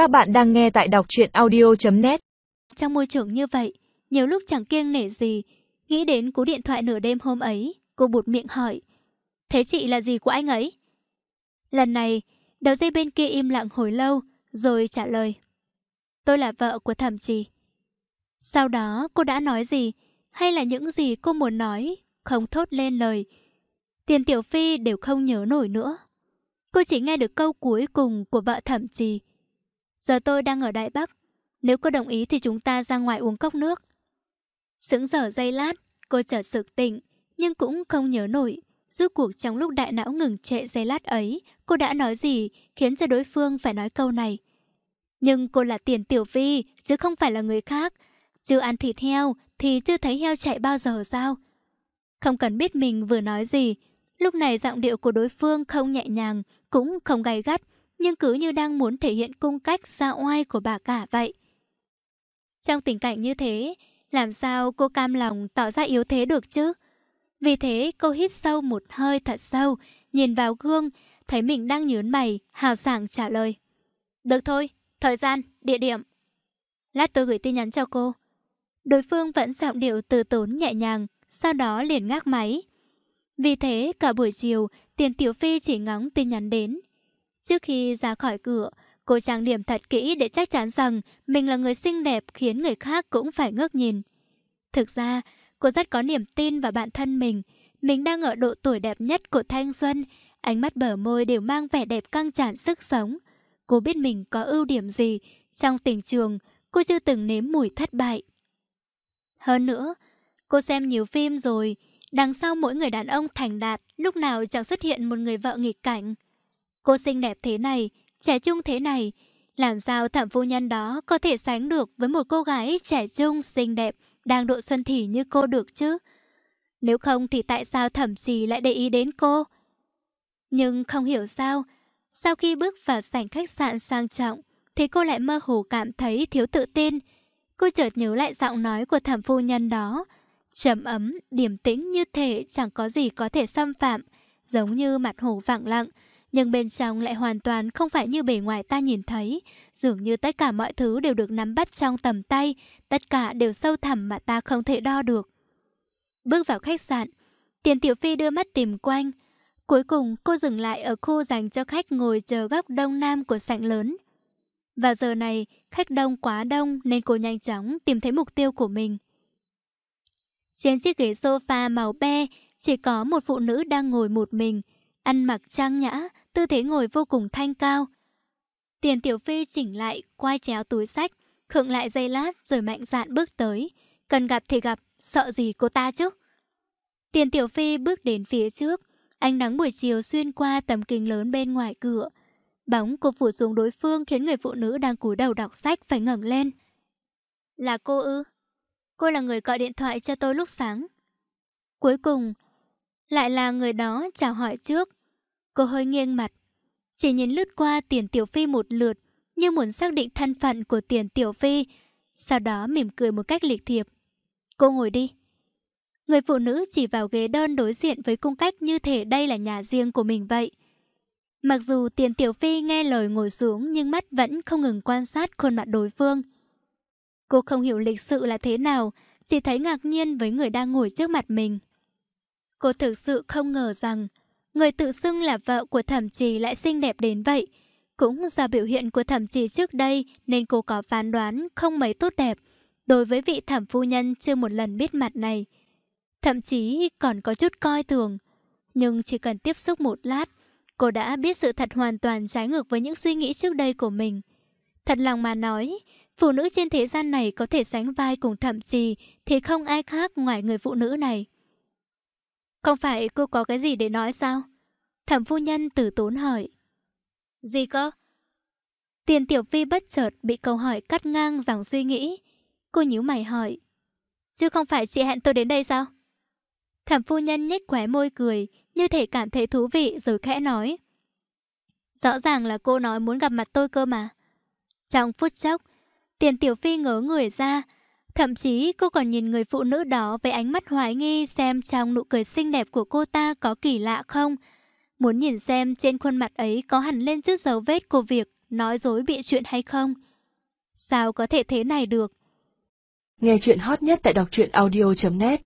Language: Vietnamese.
Các bạn đang nghe tại đọc truyện audio.net Trong môi trường như vậy, nhiều lúc chẳng kiêng nể gì. Nghĩ đến cú điện thoại nửa đêm hôm ấy, cô bụt miệng hỏi. Thế chị là gì của anh ấy? Lần này, đầu dây bên kia im lặng hồi lâu, rồi trả lời. Tôi là vợ của thẩm trì. Sau đó cô đã nói gì, hay là những gì cô muốn nói, không thốt lên lời. Tiền Tiểu Phi đều không nhớ nổi nữa. Cô chỉ nghe được câu cuối cùng của vợ thẩm trì. Giờ tôi đang ở Đại Bắc. Nếu cô đồng ý thì chúng ta ra ngoài uống cốc nước. Sững giờ giây lát, cô chợt sực tỉnh, nhưng cũng không nhớ nổi. Rốt cuộc trong lúc đại não ngừng trệ giây lát ấy, cô đã nói gì khiến cho đối phương phải nói câu này. Nhưng cô là tiền tiểu vi, chứ không phải là người khác. Chưa ăn thịt heo thì chưa thấy heo chạy bao giờ sao? Không cần biết mình vừa nói gì. Lúc này giọng điệu của đối phương không nhẹ nhàng, cũng không gay gắt, nhưng cứ như đang muốn thể hiện cung cách xa oai của bà cả vậy. Trong tình cảnh như thế, làm sao cô cam lòng tỏ ra yếu thế được chứ? Vì thế cô hít sâu một hơi thật sâu, nhìn vào gương, thấy mình đang nhớn mày, hào sảng trả lời. Được thôi, thời gian, địa điểm. Lát tôi gửi tin nhắn cho cô. Đối phương vẫn giọng điệu từ tốn nhẹ nhàng, sau đó liền ngác máy. Vì thế cả buổi chiều, tiền tiểu phi chỉ ngóng tin nhắn đến. Trước khi ra khỏi cửa, cô trang điểm thật kỹ để chắc chắn rằng mình là người xinh đẹp khiến người khác cũng phải ngước nhìn. Thực ra, cô rất có niềm tin vào bản thân mình. Mình đang ở độ tuổi đẹp nhất của thanh xuân, ánh mắt bờ môi đều mang vẻ đẹp căng tràn sức sống. Cô biết mình có ưu điểm gì, trong tình trường cô chưa từng nếm mùi thất bại. Hơn nữa, cô xem nhiều phim rồi, đằng sau mỗi người đàn ông thành đạt lúc nào chẳng xuất hiện một người vợ nghịch cảnh. Cô xinh đẹp thế này, trẻ trung thế này, làm sao thẩm phu nhân đó có thể sánh được với một cô gái trẻ trung, xinh đẹp, đang độ xuân thỉ như cô được chứ? Nếu không thì tại sao thẩm trì lại để ý đến cô? Nhưng không hiểu sao, sau khi bước vào sảnh khách sạn sang trọng, thì cô lại mơ hồ cảm thấy thiếu tự tin. Cô chợt nhớ lại giọng nói của thẩm phu nhân đó. Trầm ấm, điềm tĩnh như thể chẳng có gì có thể xâm phạm, giống như mặt hồ vẳng lặng, nhưng bên trong lại hoàn toàn không phải như bề ngoài ta nhìn thấy. Dường như tất cả mọi thứ đều được nắm bắt trong tầm tay, tất cả đều sâu thẳm mà ta không thể đo được. Bước vào khách sạn, Tiền Tiểu Phi đưa mắt tìm quanh. Cuối cùng cô dừng lại ở khu dành cho khách ngồi chờ góc đông nam của sảnh lớn. Vào giờ này, khách đông quá đông nên cô nhanh chóng tìm thấy mục tiêu của mình. Trên chiếc ghế sofa màu be, chỉ có một phụ nữ đang ngồi một mình, ăn mặc trang nhã, tư thế ngồi vô cùng thanh cao. Tiền Tiểu Phi chỉnh lại, quay chéo túi sách, khựng lại giây lát rồi mạnh dạn bước tới. Cần gặp thì gặp, sợ gì cô ta chứ? Tiền Tiểu Phi bước đến phía trước, ánh nắng buổi chiều xuyên qua tấm kính lớn bên ngoài cửa. Bóng cô phủ xuống đối phương khiến người phụ nữ đang cúi đầu đọc sách phải ngẩng lên. Là cô ư? Cô là người gọi điện thoại cho tôi lúc sáng. Cuối cùng, lại là người đó chào hỏi trước. Cô hơi nghiêng mặt, chỉ nhìn lướt qua tiền tiểu phi một lượt, như muốn xác định thân phận của tiền tiểu phi, sau đó mỉm cười một cách lịch thiệp. Cô ngồi đi. Người phụ nữ chỉ vào ghế đơn đối diện với cung cách như thể đây là nhà riêng của mình vậy. Mặc dù tiền tiểu phi nghe lời ngồi xuống nhưng mắt vẫn không ngừng quan sát khuôn mặt đối phương. Cô không hiểu lịch sự là thế nào, chỉ thấy ngạc nhiên với người đang ngồi trước mặt mình. Cô thực sự không ngờ rằng người tự xưng là vợ của thẩm trì lại xinh đẹp đến vậy. Cũng do biểu hiện của thẩm trì trước đây nên cô có phán đoán không mấy tốt đẹp đối với vị thẩm phu nhân chưa một lần biết mặt này. Thậm chí còn có chút coi thường. Nhưng chỉ cần tiếp xúc một lát, cô đã biết sự thật hoàn toàn trái ngược với những suy nghĩ trước đây của mình. Thật lòng mà nói, phụ nữ trên thế gian này có thể sánh vai cùng thẩm trì thì không ai khác ngoài người phụ nữ này. Không phải cô có cái gì để nói sao? Thẩm phu nhân tử tốn hỏi. Gì cơ? Tiền tiểu phi bất chợt bị câu hỏi cắt ngang dòng suy nghĩ. Cô nhíu mày hỏi. Chứ không phải chị hẹn tôi đến đây sao? Thẩm phu nhân nhếch khóe môi cười, như thể cảm thấy thú vị rồi khẽ nói. Rõ ràng là cô nói muốn gặp mặt tôi cơ mà. Trong phút chốc, tiền tiểu phi ngớ người ra, Thậm chí, cô còn nhìn người phụ nữ đó với ánh mắt hoài nghi xem trong nụ cười xinh đẹp của cô ta có kỳ lạ không. Muốn nhìn xem trên khuôn mặt ấy có hẳn lên chút dấu vết của việc nói dối bị chuyện hay không? Sao có thể thế này được? Nghe chuyện hot nhất tại đọc truyện audio.net